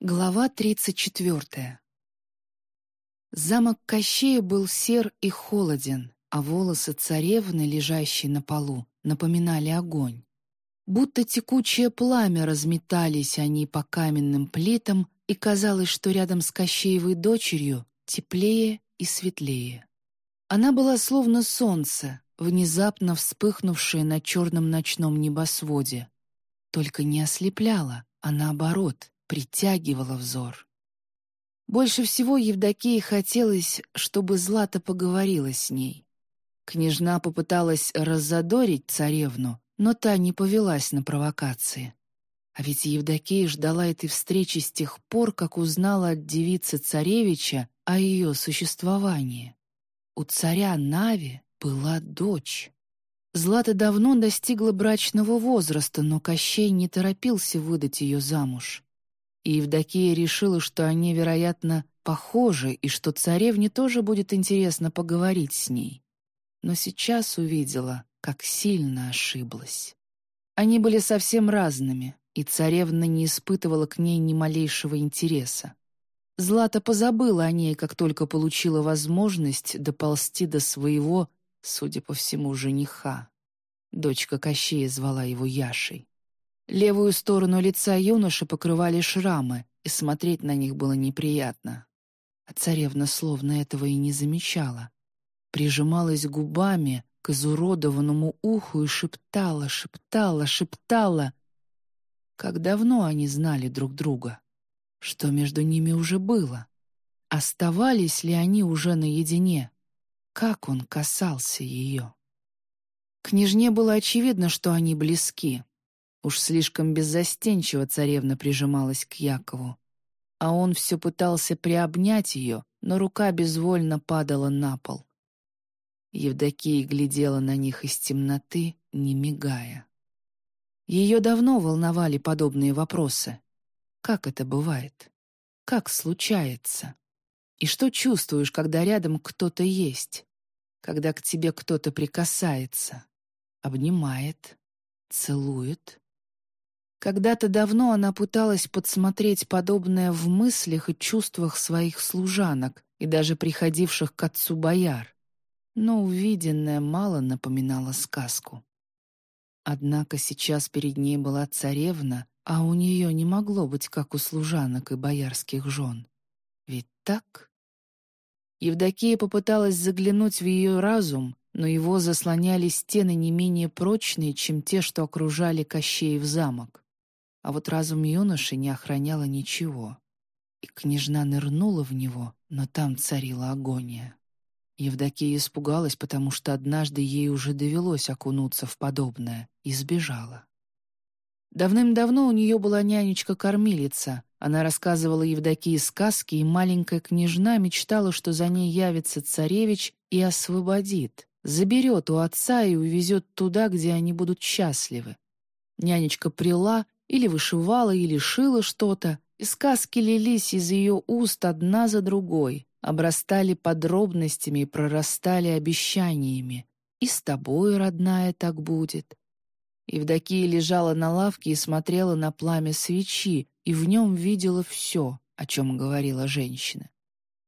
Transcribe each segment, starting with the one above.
Глава 34. Замок Кощея был сер и холоден, а волосы царевны, лежащие на полу, напоминали огонь. Будто текучее пламя разметались они по каменным плитам, и казалось, что рядом с Кощеевой дочерью теплее и светлее. Она была словно солнце, внезапно вспыхнувшее на черном ночном небосводе. Только не ослепляла, а наоборот — притягивала взор. Больше всего Евдокии хотелось, чтобы Злата поговорила с ней. Княжна попыталась раззадорить царевну, но та не повелась на провокации. А ведь Евдокия ждала этой встречи с тех пор, как узнала от девицы царевича о ее существовании. У царя Нави была дочь. Злата давно достигла брачного возраста, но Кощей не торопился выдать ее замуж и Евдокия решила, что они, вероятно, похожи, и что царевне тоже будет интересно поговорить с ней. Но сейчас увидела, как сильно ошиблась. Они были совсем разными, и царевна не испытывала к ней ни малейшего интереса. Злата позабыла о ней, как только получила возможность доползти до своего, судя по всему, жениха. Дочка Кощея звала его Яшей. Левую сторону лица юноши покрывали шрамы, и смотреть на них было неприятно. А царевна словно этого и не замечала. Прижималась губами к изуродованному уху и шептала, шептала, шептала. Как давно они знали друг друга? Что между ними уже было? Оставались ли они уже наедине? Как он касался ее? Княжне было очевидно, что они близки, Уж слишком беззастенчиво царевна прижималась к Якову. А он все пытался приобнять ее, но рука безвольно падала на пол. Евдокия глядела на них из темноты, не мигая. Ее давно волновали подобные вопросы. Как это бывает? Как случается? И что чувствуешь, когда рядом кто-то есть? Когда к тебе кто-то прикасается, обнимает, целует? Когда-то давно она пыталась подсмотреть подобное в мыслях и чувствах своих служанок и даже приходивших к отцу бояр, но увиденное мало напоминало сказку. Однако сейчас перед ней была царевна, а у нее не могло быть, как у служанок и боярских жен. Ведь так? Евдокия попыталась заглянуть в ее разум, но его заслоняли стены не менее прочные, чем те, что окружали Кощеев замок а вот разум юноши не охраняло ничего. И княжна нырнула в него, но там царила агония. Евдокия испугалась, потому что однажды ей уже довелось окунуться в подобное, и сбежала. Давным-давно у нее была нянечка-кормилица. Она рассказывала Евдокии сказки, и маленькая княжна мечтала, что за ней явится царевич и освободит, заберет у отца и увезет туда, где они будут счастливы. Нянечка прила или вышивала, или шила что-то, и сказки лились из ее уст одна за другой, обрастали подробностями и прорастали обещаниями. «И с тобой, родная, так будет». Евдокия лежала на лавке и смотрела на пламя свечи, и в нем видела все, о чем говорила женщина.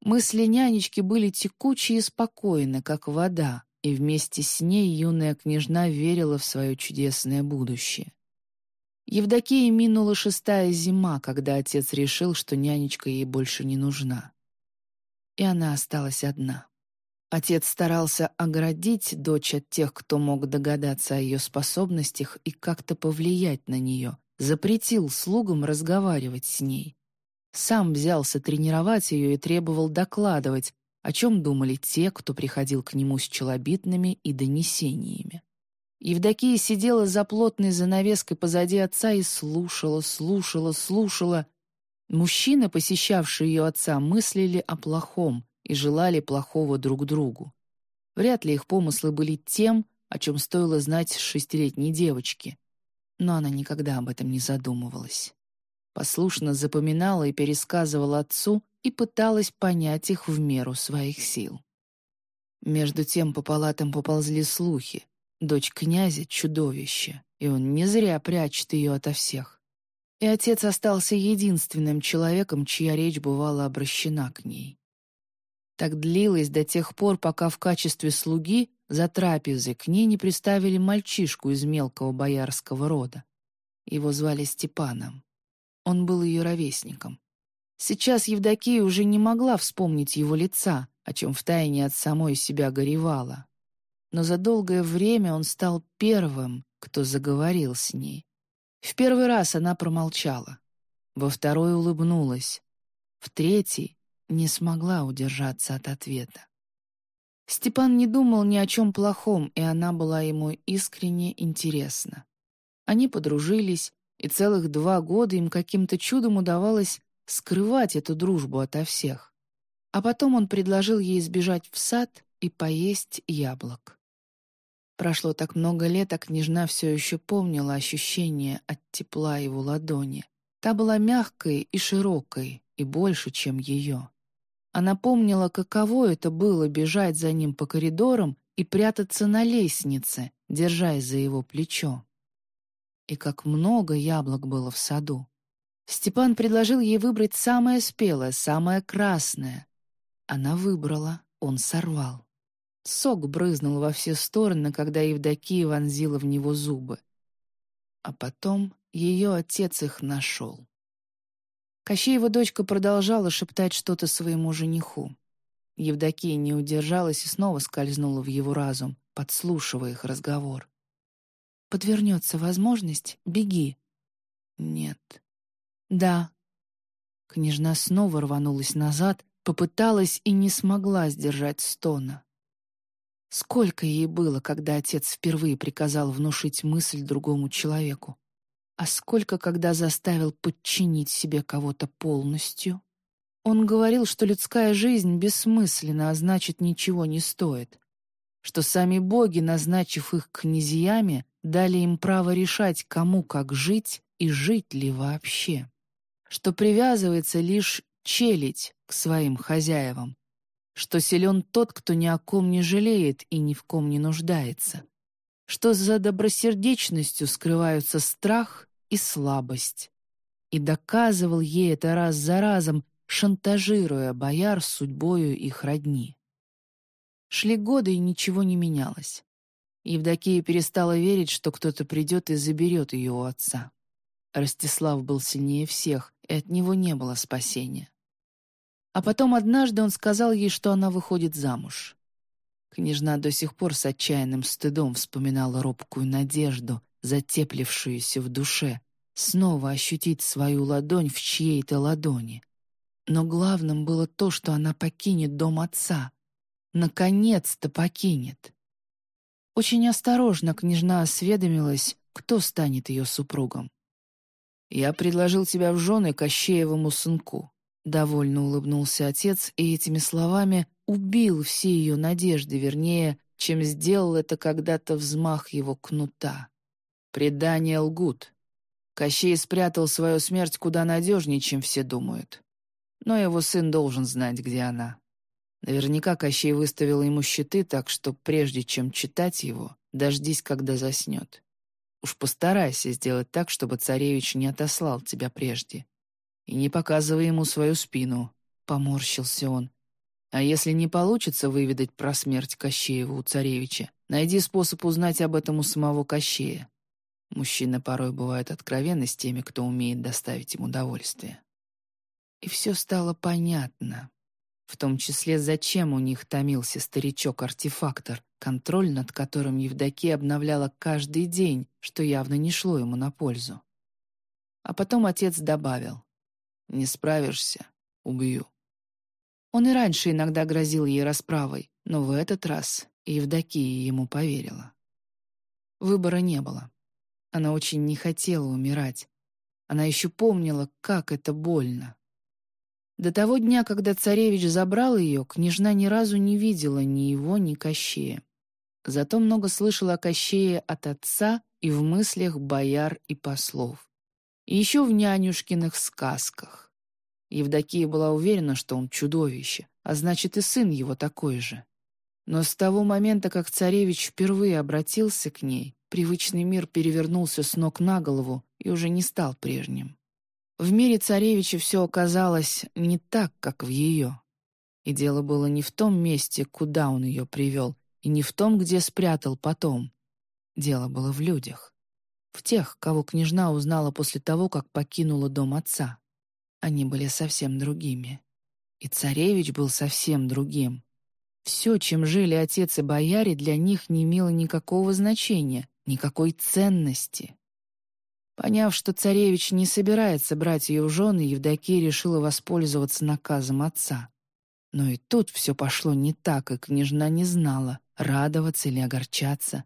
Мысли нянечки были текучие и спокойны, как вода, и вместе с ней юная княжна верила в свое чудесное будущее. Евдокии минула шестая зима, когда отец решил, что нянечка ей больше не нужна. И она осталась одна. Отец старался оградить дочь от тех, кто мог догадаться о ее способностях и как-то повлиять на нее, запретил слугам разговаривать с ней. Сам взялся тренировать ее и требовал докладывать, о чем думали те, кто приходил к нему с челобитными и донесениями. Евдокия сидела за плотной занавеской позади отца и слушала, слушала, слушала. Мужчины, посещавшие ее отца, мыслили о плохом и желали плохого друг другу. Вряд ли их помыслы были тем, о чем стоило знать шестилетней девочке. Но она никогда об этом не задумывалась. Послушно запоминала и пересказывала отцу и пыталась понять их в меру своих сил. Между тем по палатам поползли слухи. Дочь князя — чудовище, и он не зря прячет ее ото всех. и отец остался единственным человеком, чья речь бывала обращена к ней. Так длилось до тех пор, пока в качестве слуги за трапезой к ней не приставили мальчишку из мелкого боярского рода. Его звали Степаном. Он был ее ровесником. Сейчас Евдокия уже не могла вспомнить его лица, о чем втайне от самой себя горевала. Но за долгое время он стал первым, кто заговорил с ней. В первый раз она промолчала. Во второй улыбнулась. В третий не смогла удержаться от ответа. Степан не думал ни о чем плохом, и она была ему искренне интересна. Они подружились, и целых два года им каким-то чудом удавалось скрывать эту дружбу ото всех. А потом он предложил ей сбежать в сад и поесть яблок. Прошло так много лет, а княжна все еще помнила ощущение от тепла его ладони. Та была мягкой и широкой, и больше, чем ее. Она помнила, каково это было бежать за ним по коридорам и прятаться на лестнице, держась за его плечо. И как много яблок было в саду. Степан предложил ей выбрать самое спелое, самое красное. Она выбрала, он сорвал. Сок брызнул во все стороны, когда Евдокия вонзила в него зубы. А потом ее отец их нашел. Кощеева дочка продолжала шептать что-то своему жениху. Евдокия не удержалась и снова скользнула в его разум, подслушивая их разговор. «Подвернется возможность — беги». «Нет, «Да». Княжна снова рванулась назад, попыталась и не смогла сдержать стона. Сколько ей было, когда отец впервые приказал внушить мысль другому человеку? А сколько, когда заставил подчинить себе кого-то полностью? Он говорил, что людская жизнь бессмысленна, а значит, ничего не стоит. Что сами боги, назначив их князьями, дали им право решать, кому как жить и жить ли вообще что привязывается лишь челядь к своим хозяевам, что силен тот, кто ни о ком не жалеет и ни в ком не нуждается, что за добросердечностью скрываются страх и слабость. И доказывал ей это раз за разом, шантажируя бояр судьбою их родни. Шли годы, и ничего не менялось. Евдокия перестала верить, что кто-то придет и заберет ее у отца. Ростислав был сильнее всех, и от него не было спасения. А потом однажды он сказал ей, что она выходит замуж. Княжна до сих пор с отчаянным стыдом вспоминала робкую надежду, затеплившуюся в душе, снова ощутить свою ладонь в чьей-то ладони. Но главным было то, что она покинет дом отца. Наконец-то покинет. Очень осторожно княжна осведомилась, кто станет ее супругом. «Я предложил тебя в жены Кощеевому сынку». Довольно улыбнулся отец и этими словами убил все ее надежды, вернее, чем сделал это когда-то взмах его кнута. Предания лгут. Кощей спрятал свою смерть куда надежнее, чем все думают. Но его сын должен знать, где она. Наверняка Кощей выставил ему щиты, так что прежде чем читать его, дождись, когда заснет. Уж постарайся сделать так, чтобы царевич не отослал тебя прежде. И не показывай ему свою спину», — поморщился он. «А если не получится выведать про смерть Кощеева у царевича, найди способ узнать об этом у самого Кощея. Мужчины порой бывают откровенны с теми, кто умеет доставить им удовольствие». И все стало понятно. В том числе, зачем у них томился старичок-артефактор, контроль над которым Евдокия обновляла каждый день, что явно не шло ему на пользу. А потом отец добавил, «Не справишься — убью». Он и раньше иногда грозил ей расправой, но в этот раз Евдокия ему поверила. Выбора не было. Она очень не хотела умирать. Она еще помнила, как это больно. До того дня, когда царевич забрал ее, княжна ни разу не видела ни его, ни Кощея. Зато много слышала о Кощее от отца и в мыслях бояр и послов. И еще в нянюшкиных сказках. Евдокия была уверена, что он чудовище, а значит и сын его такой же. Но с того момента, как царевич впервые обратился к ней, привычный мир перевернулся с ног на голову и уже не стал прежним. В мире царевича все оказалось не так, как в ее. И дело было не в том месте, куда он ее привел, и не в том, где спрятал потом. Дело было в людях. В тех, кого княжна узнала после того, как покинула дом отца. Они были совсем другими. И царевич был совсем другим. Все, чем жили отец и бояре, для них не имело никакого значения, никакой ценности. Поняв, что царевич не собирается брать ее в жены, Евдокия решила воспользоваться наказом отца. Но и тут все пошло не так, и княжна не знала, радоваться или огорчаться.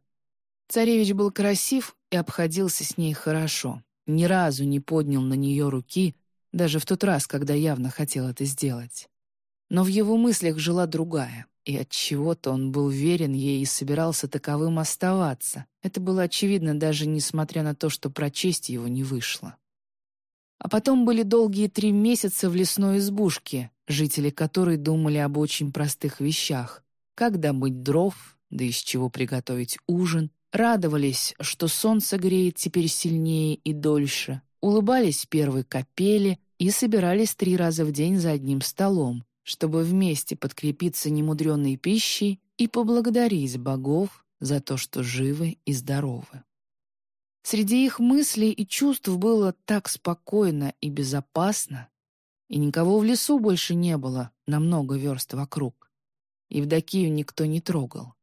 Царевич был красив и обходился с ней хорошо. Ни разу не поднял на нее руки, даже в тот раз, когда явно хотел это сделать. Но в его мыслях жила другая, и от чего-то он был верен ей и собирался таковым оставаться. Это было очевидно даже несмотря на то, что прочесть его не вышло. А потом были долгие три месяца в лесной избушке, жители которой думали об очень простых вещах. Как добыть дров, да из чего приготовить ужин, радовались, что солнце греет теперь сильнее и дольше, улыбались первой капели и собирались три раза в день за одним столом, чтобы вместе подкрепиться немудренной пищей и поблагодарить богов за то, что живы и здоровы. Среди их мыслей и чувств было так спокойно и безопасно, и никого в лесу больше не было на много верст вокруг. Евдокию никто не трогал.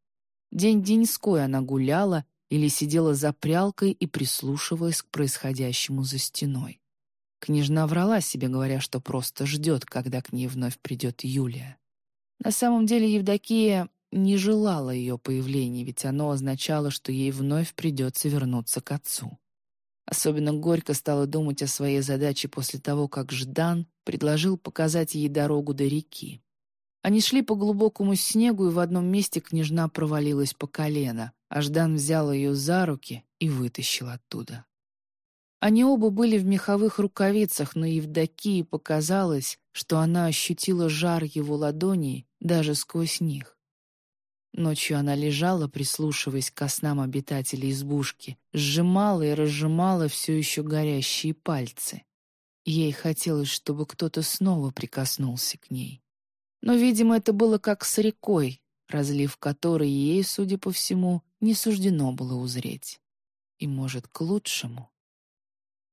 День-деньской она гуляла или сидела за прялкой и прислушивалась к происходящему за стеной. Княжна врала себе, говоря, что просто ждет, когда к ней вновь придет Юлия. На самом деле Евдокия не желала ее появления, ведь оно означало, что ей вновь придется вернуться к отцу. Особенно горько стала думать о своей задаче после того, как Ждан предложил показать ей дорогу до реки. Они шли по глубокому снегу, и в одном месте княжна провалилась по колено, а Ждан взял ее за руки и вытащил оттуда. Они оба были в меховых рукавицах, но Евдокии показалось, что она ощутила жар его ладоней даже сквозь них. Ночью она лежала, прислушиваясь к снам обитателей избушки, сжимала и разжимала все еще горящие пальцы. Ей хотелось, чтобы кто-то снова прикоснулся к ней. Но, видимо, это было как с рекой, разлив которой ей, судя по всему, не суждено было узреть. И, может, к лучшему.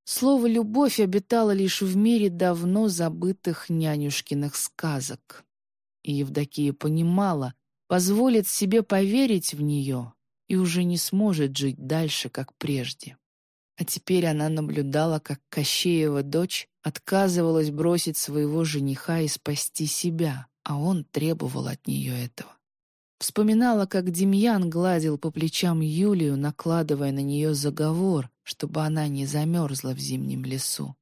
Слово «любовь» обитало лишь в мире давно забытых нянюшкиных сказок. И Евдокия понимала, позволит себе поверить в нее и уже не сможет жить дальше, как прежде. А теперь она наблюдала, как Кощеева дочь отказывалась бросить своего жениха и спасти себя, а он требовал от нее этого. Вспоминала, как Демьян гладил по плечам Юлию, накладывая на нее заговор, чтобы она не замерзла в зимнем лесу.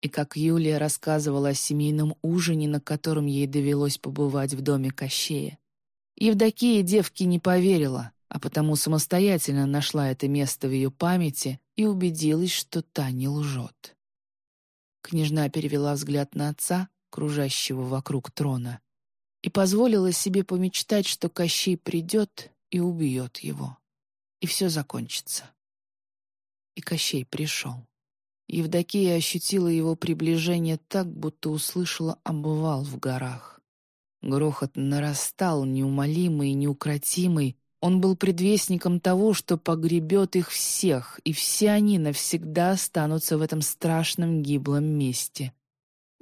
И как Юлия рассказывала о семейном ужине, на котором ей довелось побывать в доме Кощея. Евдокия девки не поверила, а потому самостоятельно нашла это место в ее памяти и убедилась, что та не лжет. Княжна перевела взгляд на отца, кружащего вокруг трона, и позволила себе помечтать, что Кощей придет и убьет его. И все закончится. И Кощей пришел. Евдокия ощутила его приближение так, будто услышала обвал в горах. Грохот нарастал, неумолимый неукротимый. Он был предвестником того, что погребет их всех, и все они навсегда останутся в этом страшном гиблом месте.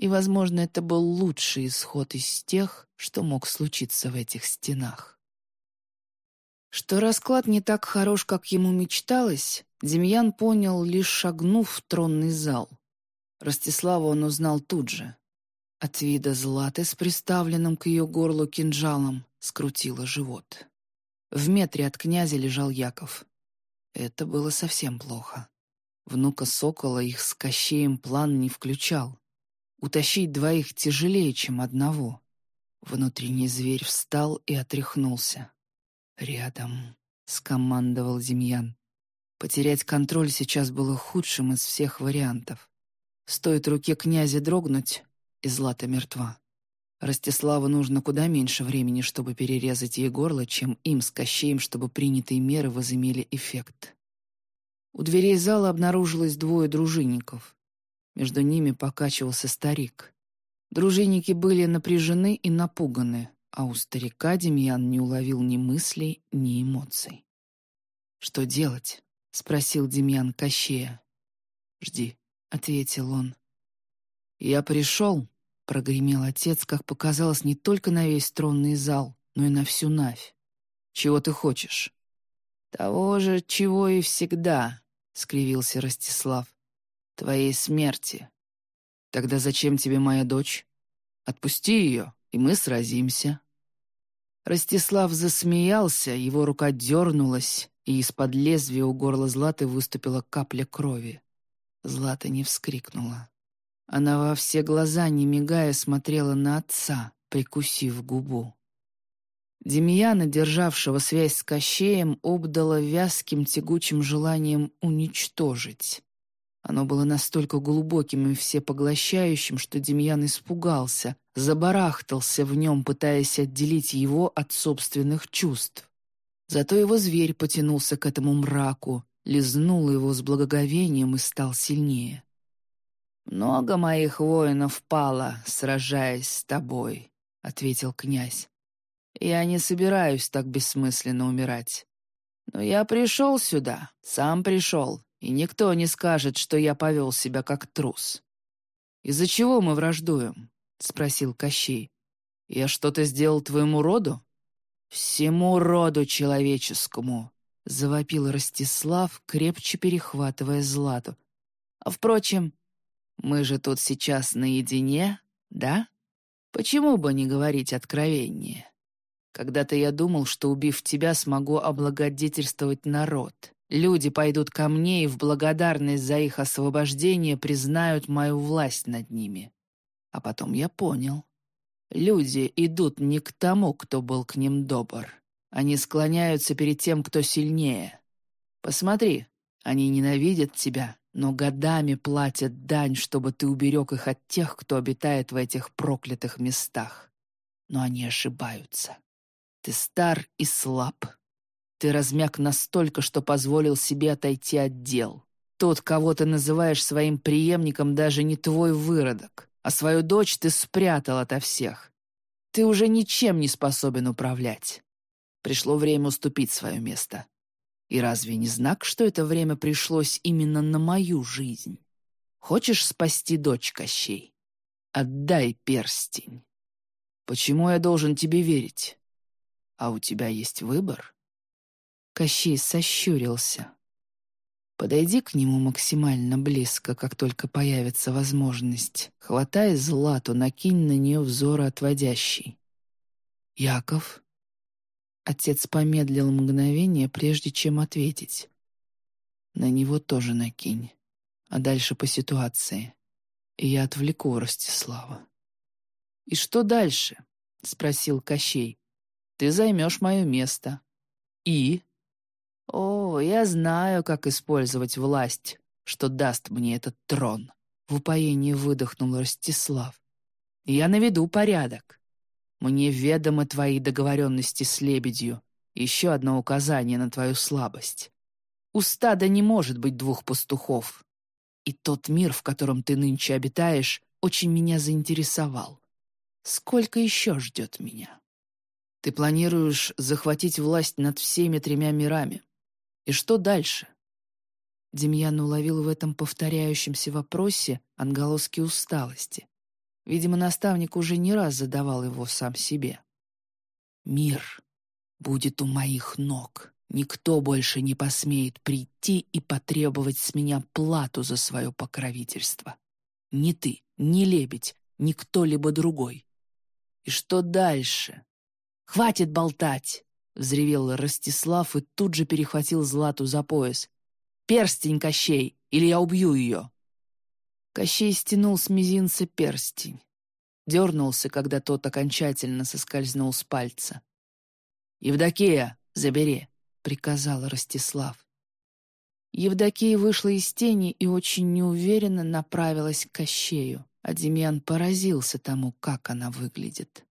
И, возможно, это был лучший исход из тех, что мог случиться в этих стенах. Что расклад не так хорош, как ему мечталось, Демьян понял, лишь шагнув в тронный зал. Ростислава он узнал тут же. От вида златы с приставленным к ее горлу кинжалом скрутило живот. В метре от князя лежал Яков. Это было совсем плохо. Внука Сокола их с Кощеем план не включал. Утащить двоих тяжелее, чем одного. Внутренний зверь встал и отряхнулся. «Рядом», — скомандовал Демьян. Потерять контроль сейчас было худшим из всех вариантов. Стоит руке князя дрогнуть, и Злата мертва. Ростиславу нужно куда меньше времени, чтобы перерезать ей горло, чем им с Кощеем, чтобы принятые меры возымели эффект. У дверей зала обнаружилось двое дружинников. Между ними покачивался старик. Дружинники были напряжены и напуганы, а у старика Демьян не уловил ни мыслей, ни эмоций. «Что делать?» — спросил Демьян Кощея. «Жди», — ответил он. «Я пришел», — прогремел отец, как показалось, не только на весь тронный зал, но и на всю Навь. «Чего ты хочешь?» «Того же, чего и всегда», — скривился Ростислав. «Твоей смерти». «Тогда зачем тебе моя дочь? Отпусти ее, и мы сразимся». Ростислав засмеялся, его рука дернулась, и из-под лезвия у горла Златы выступила капля крови. Злата не вскрикнула. Она во все глаза, не мигая, смотрела на отца, прикусив губу. Демьяна, державшего связь с Кощеем, обдала вязким тягучим желанием уничтожить. Оно было настолько глубоким и всепоглощающим, что Демьян испугался, забарахтался в нем, пытаясь отделить его от собственных чувств. Зато его зверь потянулся к этому мраку, лизнул его с благоговением и стал сильнее. «Много моих воинов пало, сражаясь с тобой», — ответил князь. «Я не собираюсь так бессмысленно умирать. Но я пришел сюда, сам пришел, и никто не скажет, что я повел себя как трус». «Из-за чего мы враждуем?» — спросил Кощей. «Я что-то сделал твоему роду?» «Всему роду человеческому», — завопил Ростислав, крепче перехватывая Злату. «А впрочем, мы же тут сейчас наедине, да? Почему бы не говорить откровеннее? Когда-то я думал, что, убив тебя, смогу облагодетельствовать народ. Люди пойдут ко мне и в благодарность за их освобождение признают мою власть над ними. А потом я понял. Люди идут не к тому, кто был к ним добр. Они склоняются перед тем, кто сильнее. Посмотри, они ненавидят тебя, но годами платят дань, чтобы ты уберег их от тех, кто обитает в этих проклятых местах. Но они ошибаются. Ты стар и слаб. Ты размяк настолько, что позволил себе отойти от дел. Тот, кого ты называешь своим преемником, даже не твой выродок а свою дочь ты спрятал ото всех. Ты уже ничем не способен управлять. Пришло время уступить свое место. И разве не знак, что это время пришлось именно на мою жизнь? Хочешь спасти дочь Кощей? Отдай перстень. Почему я должен тебе верить? А у тебя есть выбор?» Кощей сощурился. Подойди к нему максимально близко, как только появится возможность. Хватай злату, накинь на нее взор отводящий. «Яков?» Отец помедлил мгновение, прежде чем ответить. «На него тоже накинь, а дальше по ситуации. И я отвлеку Ростислава». «И что дальше?» — спросил Кощей. «Ты займешь мое место». «И?» «О, я знаю, как использовать власть, что даст мне этот трон», — в упоении выдохнул Ростислав. «Я наведу порядок. Мне ведомы твои договоренности с лебедью. Еще одно указание на твою слабость. У стада не может быть двух пастухов. И тот мир, в котором ты нынче обитаешь, очень меня заинтересовал. Сколько еще ждет меня?» Ты планируешь захватить власть над всеми тремя мирами. И что дальше? Демьян уловил в этом повторяющемся вопросе отголоски усталости. Видимо, наставник уже не раз задавал его сам себе. «Мир будет у моих ног. Никто больше не посмеет прийти и потребовать с меня плату за свое покровительство. Ни ты, ни лебедь, ни кто-либо другой. И что дальше? Хватит болтать!» — взревел Ростислав и тут же перехватил Злату за пояс. «Перстень, Кощей, или я убью ее!» Кощей стянул с мизинца перстень. Дернулся, когда тот окончательно соскользнул с пальца. «Евдокия, забери!» — приказал Ростислав. Евдокия вышла из тени и очень неуверенно направилась к Кощею, а Демьян поразился тому, как она выглядит.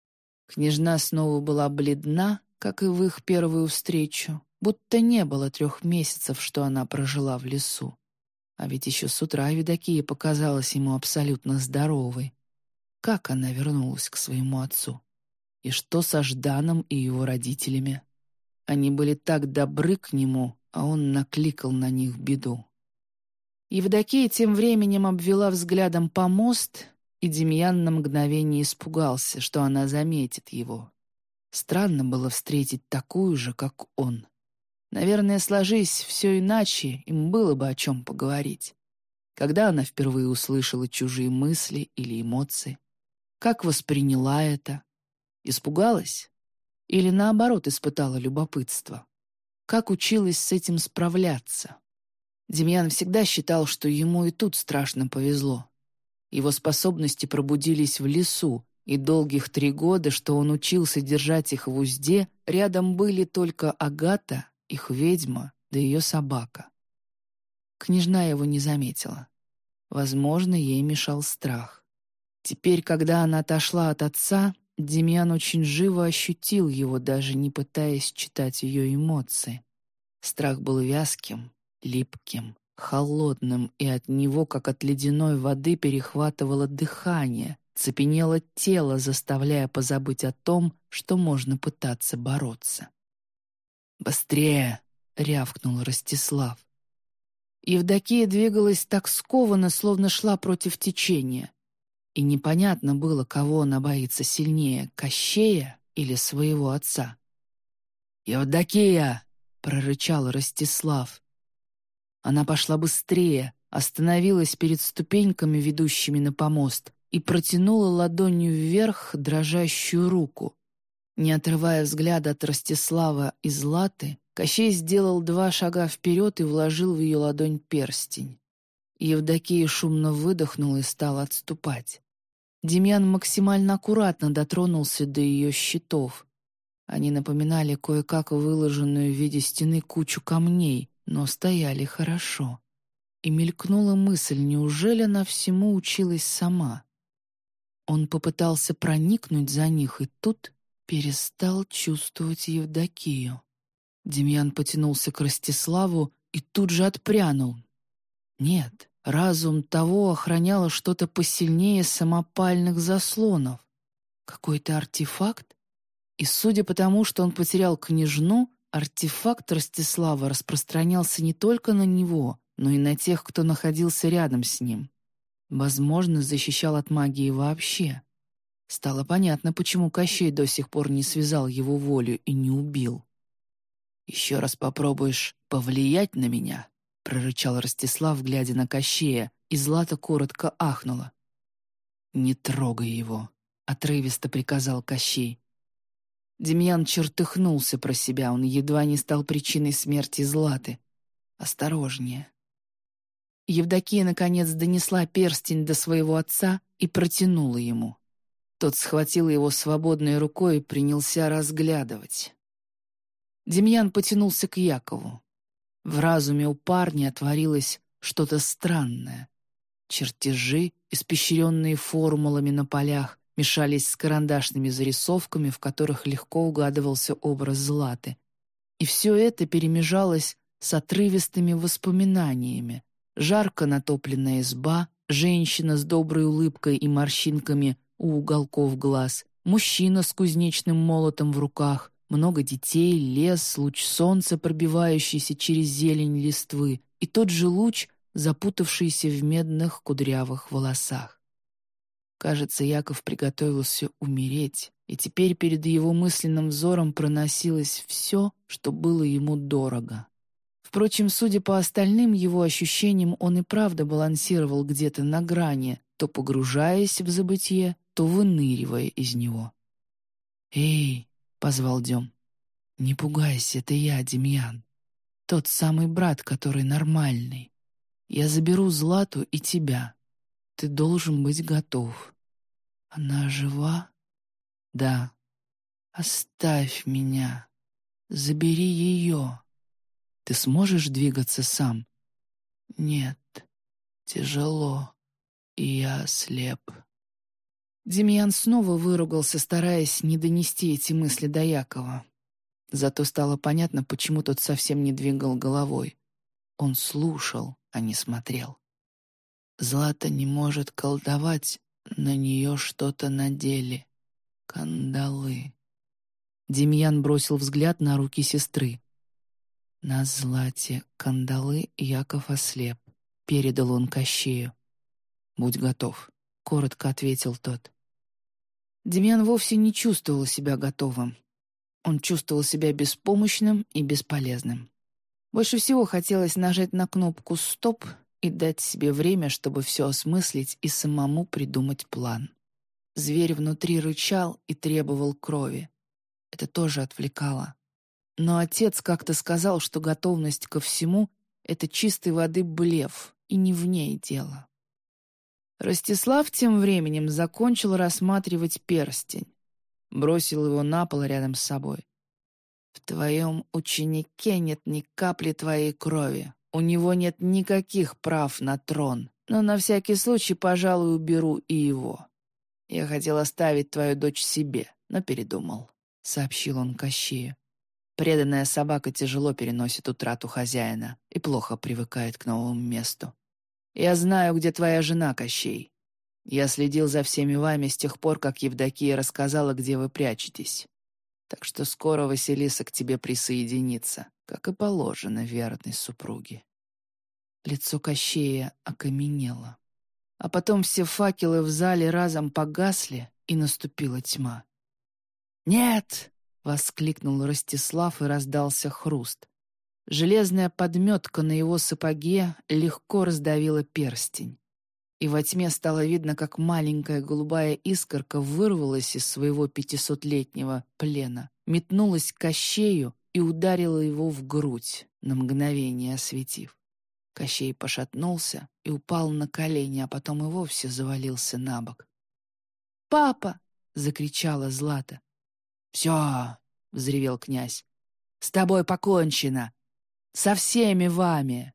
Княжна снова была бледна, как и в их первую встречу, будто не было трех месяцев, что она прожила в лесу. А ведь еще с утра Евдокия показалась ему абсолютно здоровой. Как она вернулась к своему отцу? И что со Жданом и его родителями? Они были так добры к нему, а он накликал на них беду. Евдокия тем временем обвела взглядом помост, и Демьян на мгновение испугался, что она заметит его. Странно было встретить такую же, как он. Наверное, сложись все иначе, им было бы о чем поговорить. Когда она впервые услышала чужие мысли или эмоции? Как восприняла это? Испугалась? Или наоборот испытала любопытство? Как училась с этим справляться? Демьян всегда считал, что ему и тут страшно повезло. Его способности пробудились в лесу, и долгих три года, что он учился держать их в узде, рядом были только Агата, их ведьма, да ее собака. Княжна его не заметила. Возможно, ей мешал страх. Теперь, когда она отошла от отца, Демьян очень живо ощутил его, даже не пытаясь читать ее эмоции. Страх был вязким, липким, холодным, и от него, как от ледяной воды, перехватывало дыхание, цепенело тело, заставляя позабыть о том, что можно пытаться бороться. «Быстрее!» — рявкнул Ростислав. Евдокия двигалась так скованно, словно шла против течения. И непонятно было, кого она боится сильнее — Кощея или своего отца. «Евдокия!» — прорычал Ростислав. Она пошла быстрее, остановилась перед ступеньками, ведущими на помост, и протянула ладонью вверх дрожащую руку. Не отрывая взгляда от Ростислава и Златы, Кощей сделал два шага вперед и вложил в ее ладонь перстень. Евдокия шумно выдохнула и стала отступать. Демьян максимально аккуратно дотронулся до ее щитов. Они напоминали кое-как выложенную в виде стены кучу камней, но стояли хорошо. И мелькнула мысль, неужели она всему училась сама? Он попытался проникнуть за них, и тут перестал чувствовать Евдокию. Демьян потянулся к Ростиславу и тут же отпрянул. Нет, разум того охраняло что-то посильнее самопальных заслонов. Какой-то артефакт? И судя по тому, что он потерял княжну, артефакт Ростислава распространялся не только на него, но и на тех, кто находился рядом с ним. Возможно, защищал от магии вообще. Стало понятно, почему Кощей до сих пор не связал его волю и не убил. «Еще раз попробуешь повлиять на меня?» — прорычал Ростислав, глядя на Кощея, и Злата коротко ахнула. «Не трогай его», — отрывисто приказал Кощей. Демьян чертыхнулся про себя, он едва не стал причиной смерти Златы. «Осторожнее, Евдокия, наконец, донесла перстень до своего отца и протянула ему. Тот схватил его свободной рукой и принялся разглядывать. Демьян потянулся к Якову. В разуме у парня отворилось что-то странное. Чертежи, испещренные формулами на полях, мешались с карандашными зарисовками, в которых легко угадывался образ Златы. И все это перемежалось с отрывистыми воспоминаниями, жарко натопленная изба, женщина с доброй улыбкой и морщинками у уголков глаз, мужчина с кузнечным молотом в руках, много детей, лес, луч солнца, пробивающийся через зелень листвы, и тот же луч, запутавшийся в медных кудрявых волосах. Кажется, Яков приготовился умереть, и теперь перед его мысленным взором проносилось все, что было ему дорого. Впрочем, судя по остальным его ощущениям, он и правда балансировал где-то на грани, то погружаясь в забытье, то выныривая из него. «Эй!» — позвал Дем. «Не пугайся, это я, Демьян. Тот самый брат, который нормальный. Я заберу Злату и тебя. Ты должен быть готов. Она жива? Да. Оставь меня. Забери ее. Ты сможешь двигаться сам? Нет, тяжело, и я слеп. Демьян снова выругался, стараясь не донести эти мысли до Якова. Зато стало понятно, почему тот совсем не двигал головой. Он слушал, а не смотрел. Злата не может колдовать, на нее что-то надели. Кандалы. Демьян бросил взгляд на руки сестры. На Злате кандалы Яков ослеп. Передал он Кощею. «Будь готов», — коротко ответил тот. Демьян вовсе не чувствовал себя готовым. Он чувствовал себя беспомощным и бесполезным. Больше всего хотелось нажать на кнопку «Стоп» и дать себе время, чтобы все осмыслить и самому придумать план. Зверь внутри рычал и требовал крови. Это тоже отвлекало. Но отец как-то сказал, что готовность ко всему — это чистой воды блеф, и не в ней дело. Ростислав тем временем закончил рассматривать перстень. Бросил его на пол рядом с собой. «В твоем ученике нет ни капли твоей крови. У него нет никаких прав на трон. Но на всякий случай, пожалуй, уберу и его. Я хотел оставить твою дочь себе, но передумал», — сообщил он Кощею. Преданная собака тяжело переносит утрату хозяина и плохо привыкает к новому месту. Я знаю, где твоя жена, Кощей. Я следил за всеми вами с тех пор, как Евдокия рассказала, где вы прячетесь. Так что скоро Василиса к тебе присоединится, как и положено верной супруге». Лицо Кощея окаменело. А потом все факелы в зале разом погасли, и наступила тьма. «Нет!» — воскликнул Ростислав, и раздался хруст. Железная подметка на его сапоге легко раздавила перстень. И во тьме стало видно, как маленькая голубая искорка вырвалась из своего пятисотлетнего плена, метнулась к Кощею и ударила его в грудь, на мгновение осветив. Кощей пошатнулся и упал на колени, а потом и вовсе завалился на бок. «Папа!» — закричала Злата. «Все!» — взревел князь. «С тобой покончено! Со всеми вами!»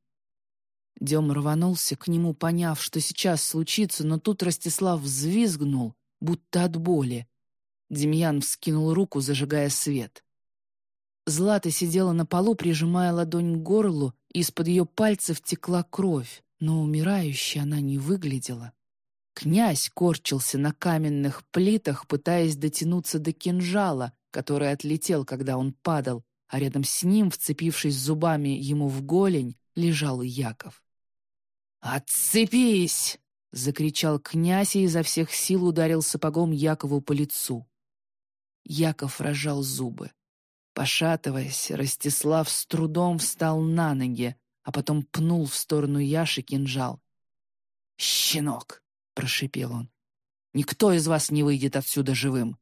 Дем рванулся к нему, поняв, что сейчас случится, но тут Ростислав взвизгнул, будто от боли. Демьян вскинул руку, зажигая свет. Злата сидела на полу, прижимая ладонь к горлу, и из-под ее пальцев текла кровь, но умирающей она не выглядела. Князь корчился на каменных плитах, пытаясь дотянуться до кинжала, который отлетел, когда он падал, а рядом с ним, вцепившись зубами ему в голень, лежал Яков. «Отцепись!» — закричал князь и изо всех сил ударил сапогом Якову по лицу. Яков рожал зубы. Пошатываясь, Ростислав с трудом встал на ноги, а потом пнул в сторону Яши кинжал. «Щенок!» — прошипел он. «Никто из вас не выйдет отсюда живым.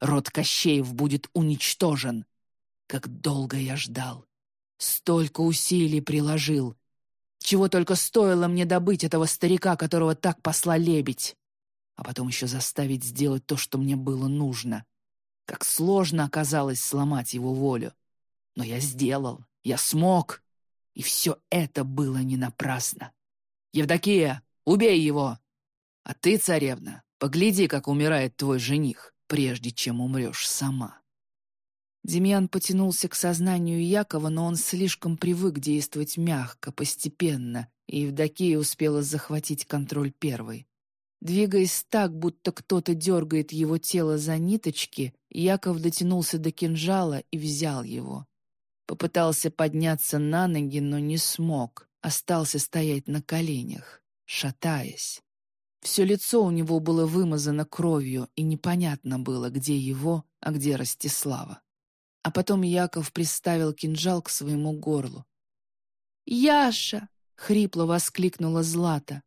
Род Кощеев будет уничтожен. Как долго я ждал. Столько усилий приложил. Чего только стоило мне добыть этого старика, которого так посла лебедь. А потом еще заставить сделать то, что мне было нужно. Как сложно оказалось сломать его волю. Но я сделал, я смог. И все это было не напрасно. «Евдокия, убей его!» «А ты, царевна, погляди, как умирает твой жених, прежде чем умрешь сама». Демьян потянулся к сознанию Якова, но он слишком привык действовать мягко, постепенно, и Евдокия успела захватить контроль первой. Двигаясь так, будто кто-то дергает его тело за ниточки, Яков дотянулся до кинжала и взял его. Попытался подняться на ноги, но не смог, остался стоять на коленях, шатаясь. Все лицо у него было вымазано кровью, и непонятно было, где его, а где Ростислава. А потом Яков приставил кинжал к своему горлу. «Яша!» — хрипло воскликнула Злата.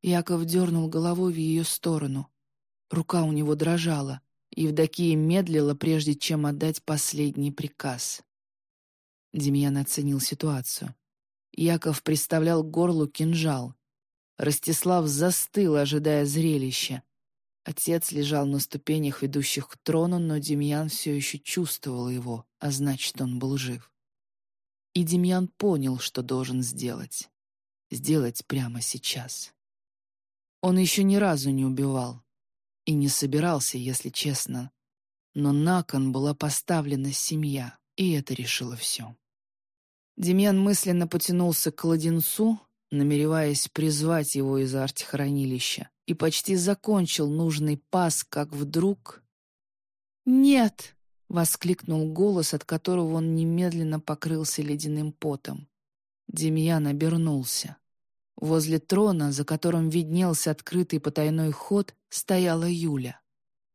Яков дернул головой в ее сторону. Рука у него дрожала. Евдокия медлила, прежде чем отдать последний приказ. Демьян оценил ситуацию. Яков приставлял к горлу кинжал. Ростислав застыл, ожидая зрелища. Отец лежал на ступенях, ведущих к трону, но Демьян все еще чувствовал его, а значит, он был жив. И Демьян понял, что должен сделать. Сделать прямо сейчас. Он еще ни разу не убивал. И не собирался, если честно. Но на кон была поставлена семья, и это решило все. Демьян мысленно потянулся к ладенцу, намереваясь призвать его из артхранилища, и почти закончил нужный пас, как вдруг... «Нет!» — воскликнул голос, от которого он немедленно покрылся ледяным потом. Демьян обернулся. Возле трона, за которым виднелся открытый потайной ход, стояла Юля.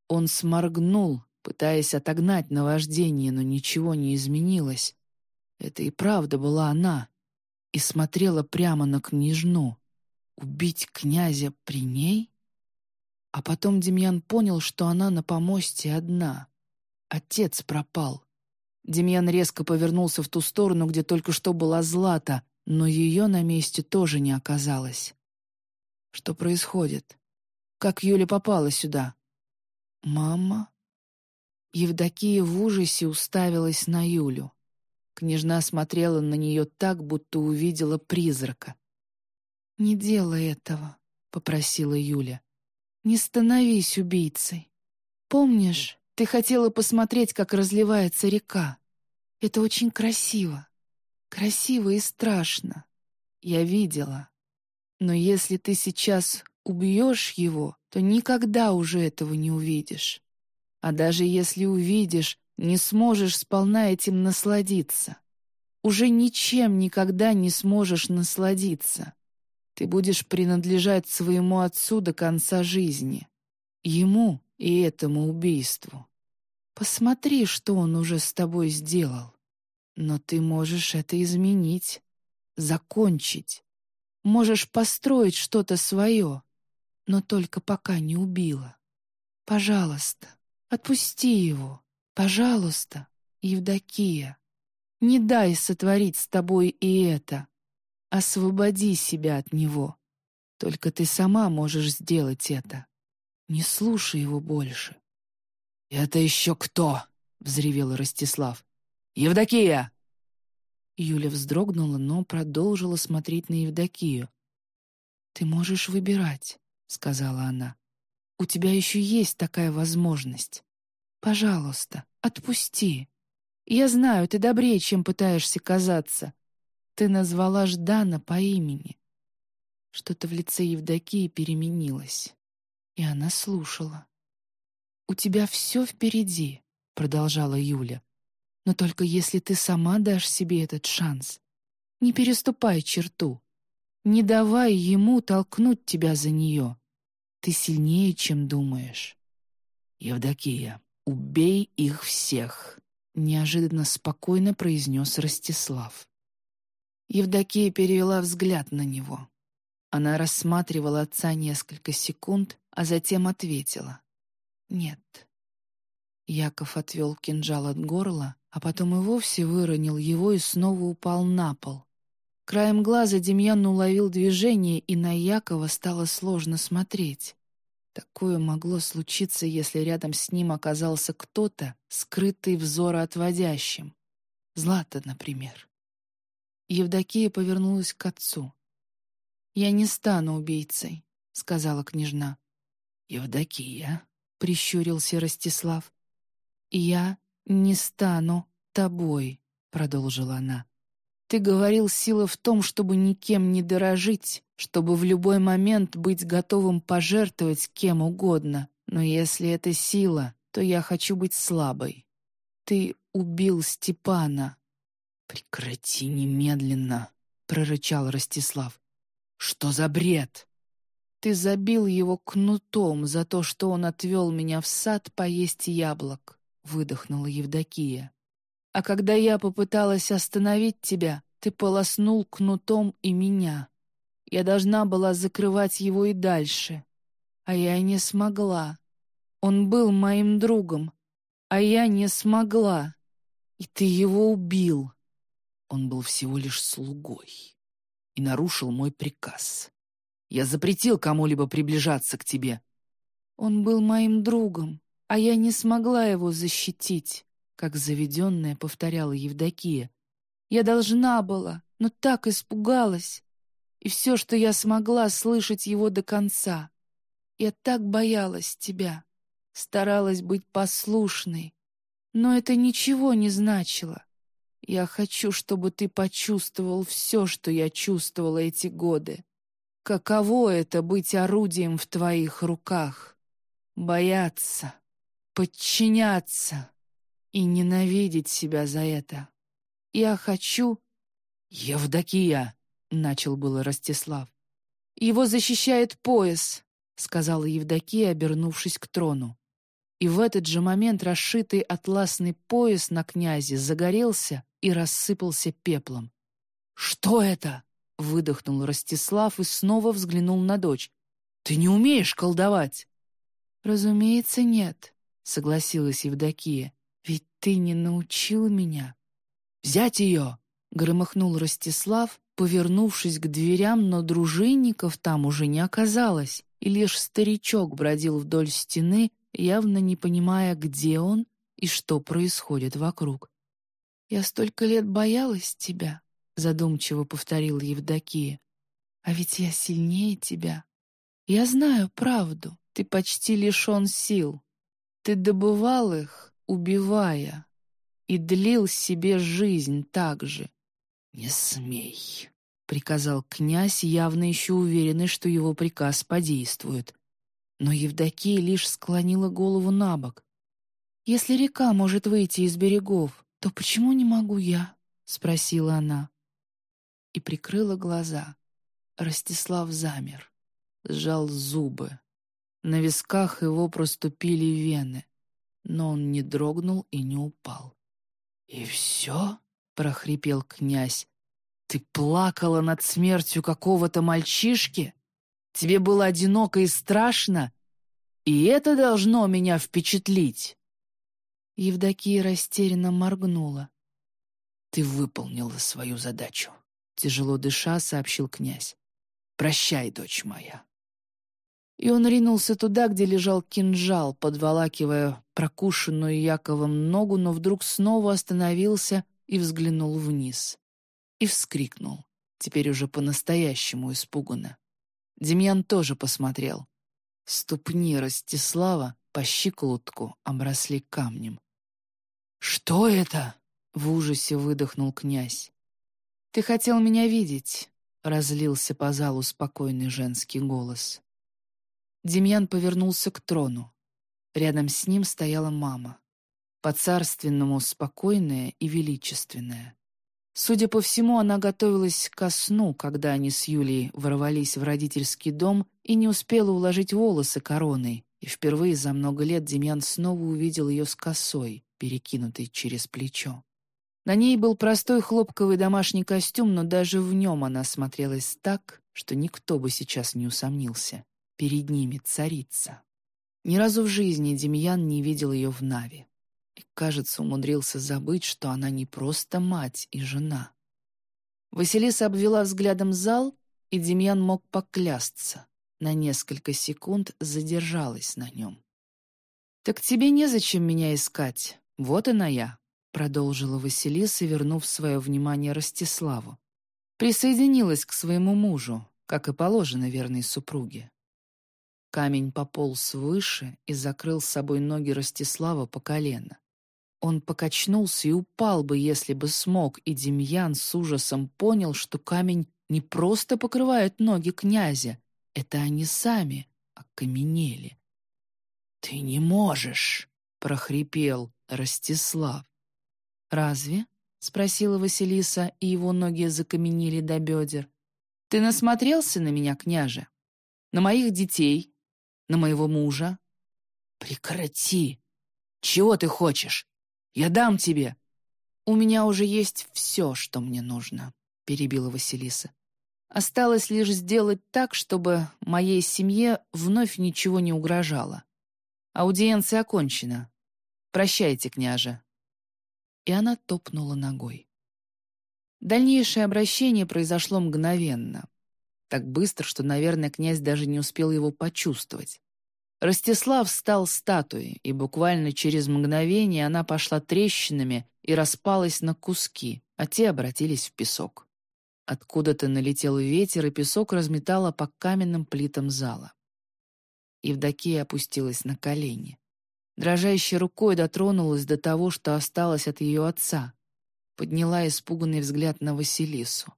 Он сморгнул, пытаясь отогнать наваждение, но ничего не изменилось. Это и правда была она. И смотрела прямо на княжну. Убить князя при ней? А потом Демьян понял, что она на помосте одна. Отец пропал. Демьян резко повернулся в ту сторону, где только что была Злата, но ее на месте тоже не оказалось. Что происходит? Как Юля попала сюда? Мама? Евдокия в ужасе уставилась на Юлю. Княжна смотрела на нее так, будто увидела призрака. «Не делай этого», — попросила Юля. «Не становись убийцей. Помнишь, ты хотела посмотреть, как разливается река? Это очень красиво. Красиво и страшно. Я видела. Но если ты сейчас убьешь его, то никогда уже этого не увидишь. А даже если увидишь, не сможешь сполна этим насладиться. Уже ничем никогда не сможешь насладиться. Ты будешь принадлежать своему отцу до конца жизни. Ему и этому убийству. Посмотри, что он уже с тобой сделал. Но ты можешь это изменить, закончить. Можешь построить что-то свое, но только пока не убила. Пожалуйста, отпусти его. Пожалуйста, Евдокия. Не дай сотворить с тобой и это. Освободи себя от него. Только ты сама можешь сделать это. Не слушай его больше. «Это еще кто?» — взревел Ростислав. «Евдокия!» Юля вздрогнула, но продолжила смотреть на Евдокию. «Ты можешь выбирать», — сказала она. «У тебя еще есть такая возможность. Пожалуйста, отпусти. Я знаю, ты добрее, чем пытаешься казаться. Ты назвала Ждана по имени». Что-то в лице Евдокии переменилось, и она слушала. «У тебя все впереди», — продолжала Юля. «Но только если ты сама дашь себе этот шанс. Не переступай черту. Не давай ему толкнуть тебя за нее. Ты сильнее, чем думаешь». «Евдокия, убей их всех», — неожиданно спокойно произнес Ростислав. Евдокия перевела взгляд на него. Она рассматривала отца несколько секунд, а затем ответила. «Нет». Яков отвел кинжал от горла, а потом и вовсе выронил его и снова упал на пол. Краем глаза Демьян уловил движение, и на Якова стало сложно смотреть. Такое могло случиться, если рядом с ним оказался кто-то, скрытый взороотводящим. Злата, например. Евдокия повернулась к отцу. «Я не стану убийцей», — сказала княжна. «Евдокия», — прищурился Ростислав. «Я не стану тобой», — продолжила она. «Ты говорил, сила в том, чтобы никем не дорожить, чтобы в любой момент быть готовым пожертвовать кем угодно. Но если это сила, то я хочу быть слабой. Ты убил Степана». «Прекрати немедленно», — прорычал Ростислав. «Что за бред?» Ты забил его кнутом за то, что он отвел меня в сад поесть яблок», — выдохнула Евдокия. «А когда я попыталась остановить тебя, ты полоснул кнутом и меня. Я должна была закрывать его и дальше. А я не смогла. Он был моим другом, а я не смогла. И ты его убил». Он был всего лишь слугой и нарушил мой приказ. Я запретил кому-либо приближаться к тебе». «Он был моим другом, а я не смогла его защитить», как заведенная повторяла Евдокия. «Я должна была, но так испугалась. И все, что я смогла, слышать его до конца. Я так боялась тебя, старалась быть послушной. Но это ничего не значило. Я хочу, чтобы ты почувствовал все, что я чувствовала эти годы. Каково это быть орудием в твоих руках? Бояться, подчиняться и ненавидеть себя за это. Я хочу... «Евдокия!» — начал было Ростислав. «Его защищает пояс», — сказала Евдокия, обернувшись к трону. И в этот же момент расшитый атласный пояс на князе загорелся и рассыпался пеплом. «Что это?» — выдохнул Ростислав и снова взглянул на дочь. «Ты не умеешь колдовать!» «Разумеется, нет», — согласилась Евдокия. «Ведь ты не научил меня». «Взять ее!» — громыхнул Ростислав, повернувшись к дверям, но дружинников там уже не оказалось, и лишь старичок бродил вдоль стены, явно не понимая, где он и что происходит вокруг. «Я столько лет боялась тебя», — задумчиво повторила Евдокия. «А ведь я сильнее тебя. Я знаю правду, ты почти лишен сил. Ты добывал их, убивая, и длил себе жизнь так же. «Не смей», — приказал князь, явно еще уверенный, что его приказ подействует. Но Евдокия лишь склонила голову на бок. «Если река может выйти из берегов, то почему не могу я?» — спросила она. И прикрыла глаза. Ростислав замер, сжал зубы. На висках его проступили вены, но он не дрогнул и не упал. «И все?» — прохрипел князь. «Ты плакала над смертью какого-то мальчишки? Тебе было одиноко и страшно? И это должно меня впечатлить!» Евдокия растерянно моргнула. «Ты выполнила свою задачу», — тяжело дыша сообщил князь. «Прощай, дочь моя». И он ринулся туда, где лежал кинжал, подволакивая прокушенную Яковом ногу, но вдруг снова остановился и взглянул вниз. И вскрикнул, теперь уже по-настоящему испуганно. Демьян тоже посмотрел. Ступни Ростислава по щиколотку обросли камнем. «Что это?» — в ужасе выдохнул князь. «Ты хотел меня видеть», — разлился по залу спокойный женский голос. Демьян повернулся к трону. Рядом с ним стояла мама. По-царственному спокойная и величественная. Судя по всему, она готовилась ко сну, когда они с Юлией ворвались в родительский дом и не успела уложить волосы короной, и впервые за много лет Демьян снова увидел ее с косой, перекинутой через плечо. На ней был простой хлопковый домашний костюм, но даже в нем она смотрелась так, что никто бы сейчас не усомнился. Перед ними царица. Ни разу в жизни Демьян не видел ее в Нави. И, кажется, умудрился забыть, что она не просто мать и жена. Василиса обвела взглядом зал, и Демьян мог поклясться. На несколько секунд задержалась на нем. «Так тебе незачем меня искать. Вот она я», — продолжила Василиса, вернув свое внимание Ростиславу. Присоединилась к своему мужу, как и положено верной супруге. Камень пополз выше и закрыл с собой ноги Ростислава по колено. Он покачнулся и упал бы, если бы смог, и Демьян с ужасом понял, что камень не просто покрывает ноги князя, это они сами окаменели. «Ты не можешь!» — прохрипел Ростислав. «Разве?» — спросила Василиса, и его ноги закаменели до бедер. «Ты насмотрелся на меня, княже? На моих детей? На моего мужа?» «Прекрати! Чего ты хочешь? Я дам тебе!» «У меня уже есть все, что мне нужно», — перебила Василиса. «Осталось лишь сделать так, чтобы моей семье вновь ничего не угрожало. Аудиенция окончена. Прощайте, княже». И она топнула ногой. Дальнейшее обращение произошло мгновенно. Так быстро, что, наверное, князь даже не успел его почувствовать. Ростислав стал статуей, и буквально через мгновение она пошла трещинами и распалась на куски, а те обратились в песок. Откуда-то налетел ветер, и песок разметало по каменным плитам зала. Евдокия опустилась на колени. Дрожащей рукой дотронулась до того, что осталось от ее отца. подняла испуганный взгляд на Василису.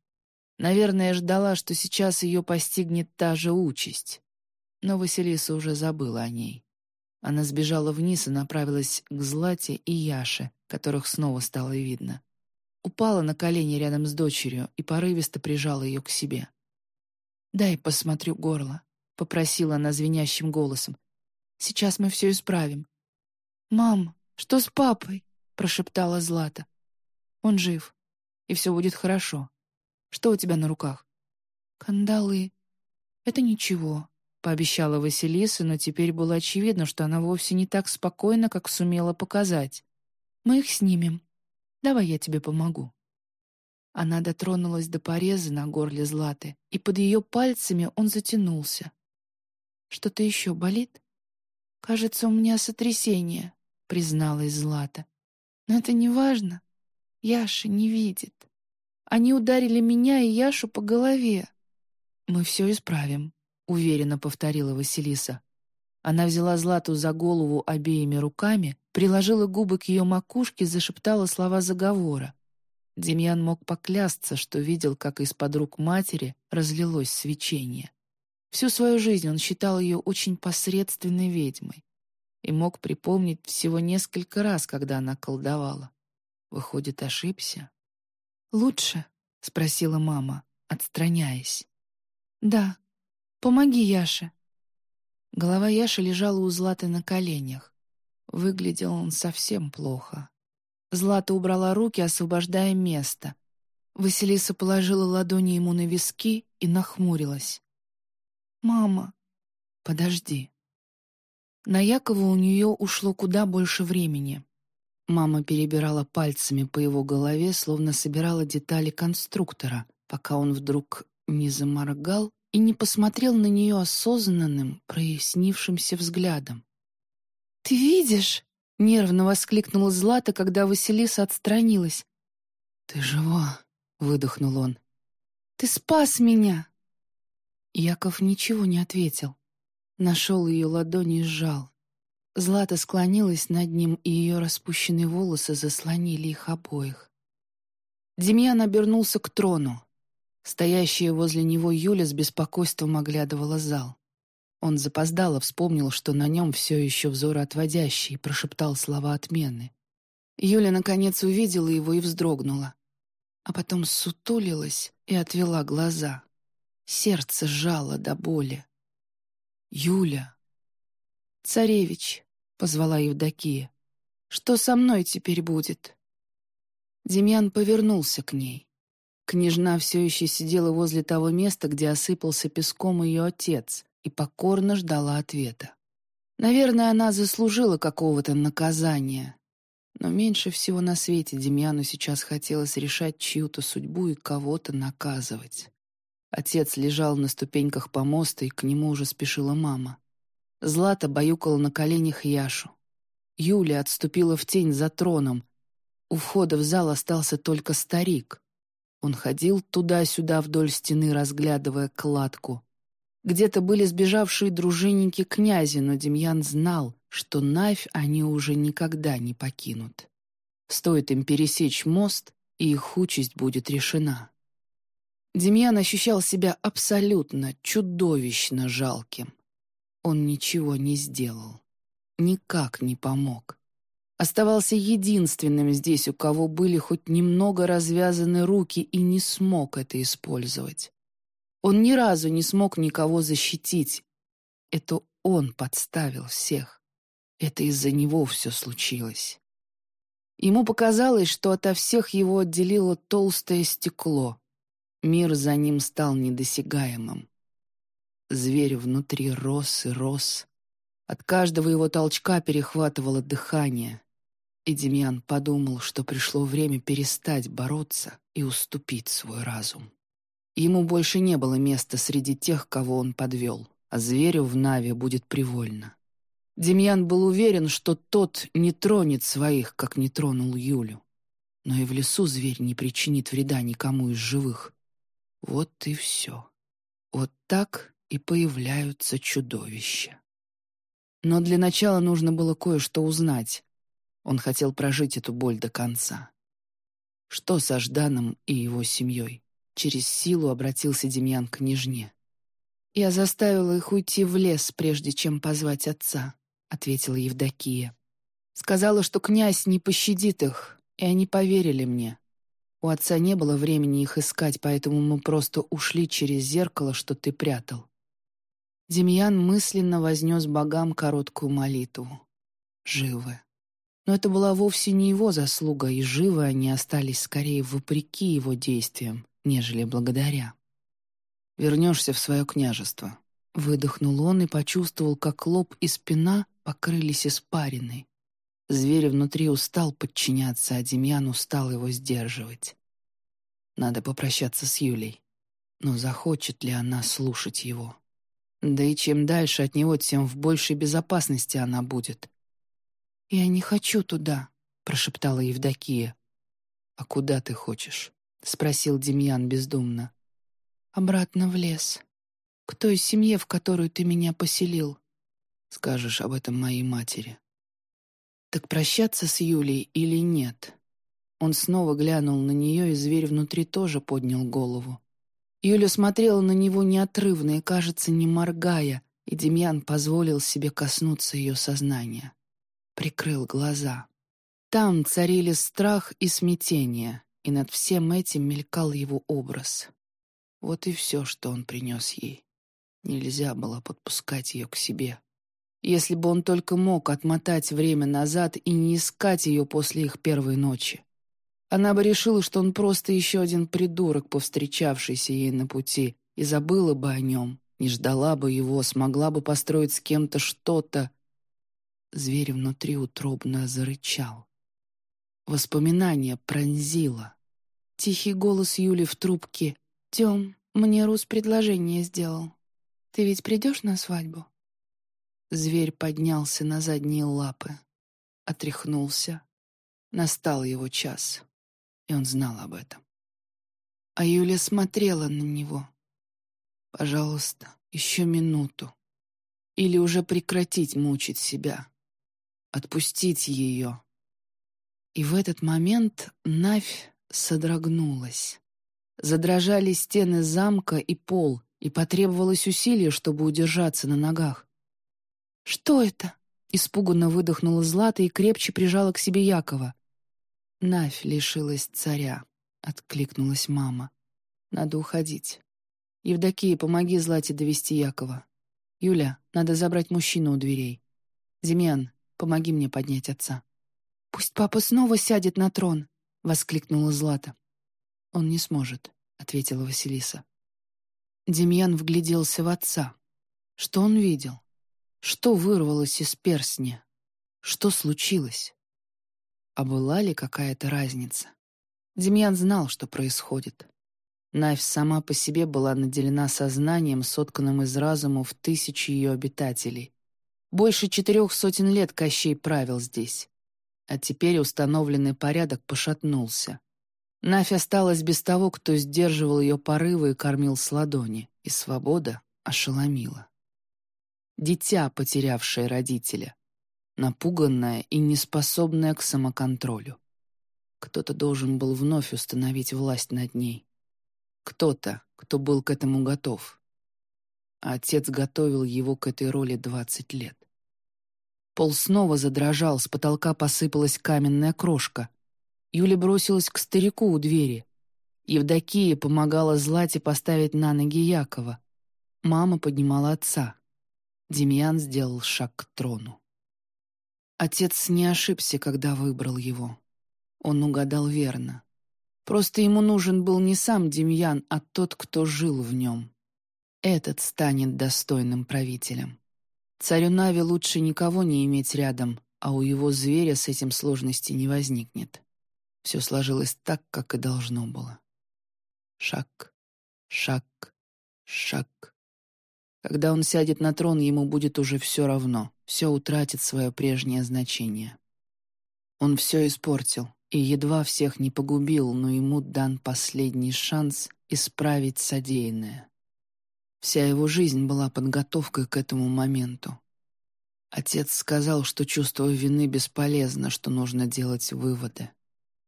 Наверное, ждала, что сейчас ее постигнет та же участь. Но Василиса уже забыла о ней. Она сбежала вниз и направилась к Злате и Яше, которых снова стало видно. Упала на колени рядом с дочерью и порывисто прижала ее к себе. «Дай посмотрю горло», — попросила она звенящим голосом. «Сейчас мы все исправим». «Мам, что с папой?» — прошептала Злата. «Он жив, и все будет хорошо. Что у тебя на руках?» «Кандалы. Это ничего», — пообещала Василиса, но теперь было очевидно, что она вовсе не так спокойна, как сумела показать. «Мы их снимем. Давай я тебе помогу». Она дотронулась до пореза на горле Златы, и под ее пальцами он затянулся. «Что-то еще болит?» «Кажется, у меня сотрясение», — призналась Злата. «Но это не важно. Яша не видит. Они ударили меня и Яшу по голове». «Мы все исправим», — уверенно повторила Василиса. Она взяла Злату за голову обеими руками, приложила губы к ее макушке, зашептала слова заговора. Демьян мог поклясться, что видел, как из-под рук матери разлилось свечение. Всю свою жизнь он считал ее очень посредственной ведьмой и мог припомнить всего несколько раз, когда она колдовала. Выходит, ошибся. «Лучше?» — спросила мама, отстраняясь. «Да. Помоги Яше». Голова Яши лежала у Златы на коленях. Выглядел он совсем плохо. Злата убрала руки, освобождая место. Василиса положила ладони ему на виски и нахмурилась. «Мама, подожди». На Якова у нее ушло куда больше времени. Мама перебирала пальцами по его голове, словно собирала детали конструктора, пока он вдруг не заморгал и не посмотрел на нее осознанным, прояснившимся взглядом. «Ты видишь?» — нервно воскликнула Злата, когда Василиса отстранилась. «Ты жива?» — выдохнул он. «Ты спас меня!» Яков ничего не ответил. Нашел ее ладони и сжал. Злата склонилась над ним, и ее распущенные волосы заслонили их обоих. Демьян обернулся к трону. Стоящая возле него Юля с беспокойством оглядывала зал. Он запоздало вспомнил, что на нем все еще взор отводящий, прошептал слова отмены. Юля, наконец, увидела его и вздрогнула. А потом сутулилась и отвела глаза. Сердце сжало до боли. «Юля!» «Царевич!» — позвала Евдокия. «Что со мной теперь будет?» Демьян повернулся к ней. Княжна все еще сидела возле того места, где осыпался песком ее отец, и покорно ждала ответа. Наверное, она заслужила какого-то наказания. Но меньше всего на свете Демьяну сейчас хотелось решать чью-то судьбу и кого-то наказывать. Отец лежал на ступеньках помоста, и к нему уже спешила мама. Злата баюкала на коленях Яшу. Юля отступила в тень за троном. У входа в зал остался только старик. Он ходил туда-сюда вдоль стены, разглядывая кладку. Где-то были сбежавшие дружинники князя, но Демьян знал, что Навь они уже никогда не покинут. Стоит им пересечь мост, и их участь будет решена. Демьян ощущал себя абсолютно, чудовищно жалким. Он ничего не сделал. Никак не помог. Оставался единственным здесь, у кого были хоть немного развязаны руки, и не смог это использовать. Он ни разу не смог никого защитить. Это он подставил всех. Это из-за него все случилось. Ему показалось, что ото всех его отделило толстое стекло. Мир за ним стал недосягаемым. Зверь внутри рос и рос. От каждого его толчка перехватывало дыхание. И Демьян подумал, что пришло время перестать бороться и уступить свой разум. Ему больше не было места среди тех, кого он подвел, а зверю в Наве будет привольно. Демьян был уверен, что тот не тронет своих, как не тронул Юлю. Но и в лесу зверь не причинит вреда никому из живых. Вот и все. Вот так и появляются чудовища. Но для начала нужно было кое-что узнать. Он хотел прожить эту боль до конца. Что со Жданом и его семьей? Через силу обратился Демьян к княжне. «Я заставила их уйти в лес, прежде чем позвать отца», — ответила Евдокия. «Сказала, что князь не пощадит их, и они поверили мне. У отца не было времени их искать, поэтому мы просто ушли через зеркало, что ты прятал». Демьян мысленно вознес богам короткую молитву. Живы. Но это была вовсе не его заслуга, и живы они остались скорее вопреки его действиям, нежели благодаря. Вернешься в свое княжество». Выдохнул он и почувствовал, как лоб и спина покрылись испариной. Зверь внутри устал подчиняться, а Демьян устал его сдерживать. Надо попрощаться с Юлей. Но захочет ли она слушать его? Да и чем дальше от него, тем в большей безопасности она будет. «Я не хочу туда», — прошептала Евдокия. «А куда ты хочешь?» — спросил Демьян бездумно обратно в лес. К той семье, в которую ты меня поселил. Скажешь об этом моей матери. Так прощаться с Юлей или нет? Он снова глянул на нее, и зверь внутри тоже поднял голову. Юля смотрела на него неотрывно и, кажется, не моргая, и Демьян позволил себе коснуться ее сознания. Прикрыл глаза. Там царили страх и смятение, и над всем этим мелькал его образ. Вот и все, что он принес ей. Нельзя было подпускать ее к себе. Если бы он только мог отмотать время назад и не искать ее после их первой ночи. Она бы решила, что он просто еще один придурок, повстречавшийся ей на пути, и забыла бы о нем, не ждала бы его, смогла бы построить с кем-то что-то. Зверь внутри утробно зарычал. Воспоминание пронзило. Тихий голос Юли в трубке «Тем, мне Рус предложение сделал. Ты ведь придешь на свадьбу?» Зверь поднялся на задние лапы, отряхнулся. Настал его час, и он знал об этом. А Юля смотрела на него. «Пожалуйста, еще минуту. Или уже прекратить мучить себя. Отпустить ее». И в этот момент Навь содрогнулась. Задрожали стены замка и пол, и потребовалось усилие, чтобы удержаться на ногах. «Что это?» — испуганно выдохнула Злата и крепче прижала к себе Якова. «Навь лишилась царя», — откликнулась мама. «Надо уходить. Евдокия, помоги Злате довести Якова. Юля, надо забрать мужчину у дверей. Демьян, помоги мне поднять отца». «Пусть папа снова сядет на трон», — воскликнула Злата. «Он не сможет», — ответила Василиса. Демьян вгляделся в отца. Что он видел? Что вырвалось из перстня? Что случилось? А была ли какая-то разница? Демьян знал, что происходит. Навь сама по себе была наделена сознанием, сотканным из разумов тысячи ее обитателей. Больше четырех сотен лет Кощей правил здесь. А теперь установленный порядок пошатнулся. Нафь осталась без того, кто сдерживал ее порывы и кормил с ладони, и свобода ошеломила. Дитя, потерявшее родителя, напуганное и неспособное к самоконтролю. Кто-то должен был вновь установить власть над ней. Кто-то, кто был к этому готов. А отец готовил его к этой роли двадцать лет. Пол снова задрожал, с потолка посыпалась каменная крошка. Юля бросилась к старику у двери. Евдокия помогала Злате поставить на ноги Якова. Мама поднимала отца. Демьян сделал шаг к трону. Отец не ошибся, когда выбрал его. Он угадал верно. Просто ему нужен был не сам Демьян, а тот, кто жил в нем. Этот станет достойным правителем. Царю Нави лучше никого не иметь рядом, а у его зверя с этим сложности не возникнет. Все сложилось так, как и должно было. Шаг, шаг, шаг. Когда он сядет на трон, ему будет уже все равно, все утратит свое прежнее значение. Он все испортил и едва всех не погубил, но ему дан последний шанс исправить содеянное. Вся его жизнь была подготовкой к этому моменту. Отец сказал, что чувство вины бесполезно, что нужно делать выводы.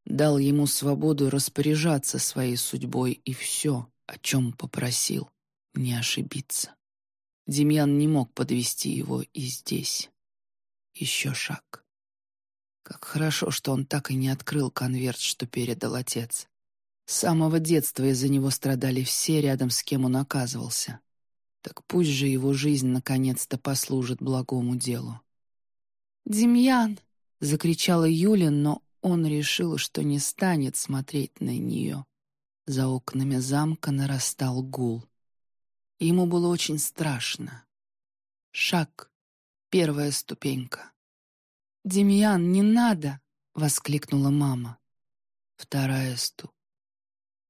Дал ему свободу распоряжаться своей судьбой и все, о чем попросил, не ошибиться. Демьян не мог подвести его и здесь. Еще шаг. Как хорошо, что он так и не открыл конверт, что передал отец. С самого детства из-за него страдали все, рядом с кем он оказывался. Так пусть же его жизнь наконец-то послужит благому делу. «Демьян!» — закричала Юля, но он решил, что не станет смотреть на нее. За окнами замка нарастал гул. Ему было очень страшно. Шаг, первая ступенька. «Демьян, не надо!» — воскликнула мама. Вторая ступ.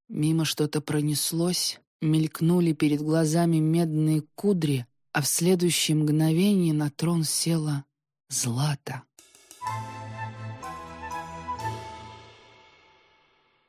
Мимо что-то пронеслось, мелькнули перед глазами медные кудри, а в следующее мгновение на трон села Злата. You.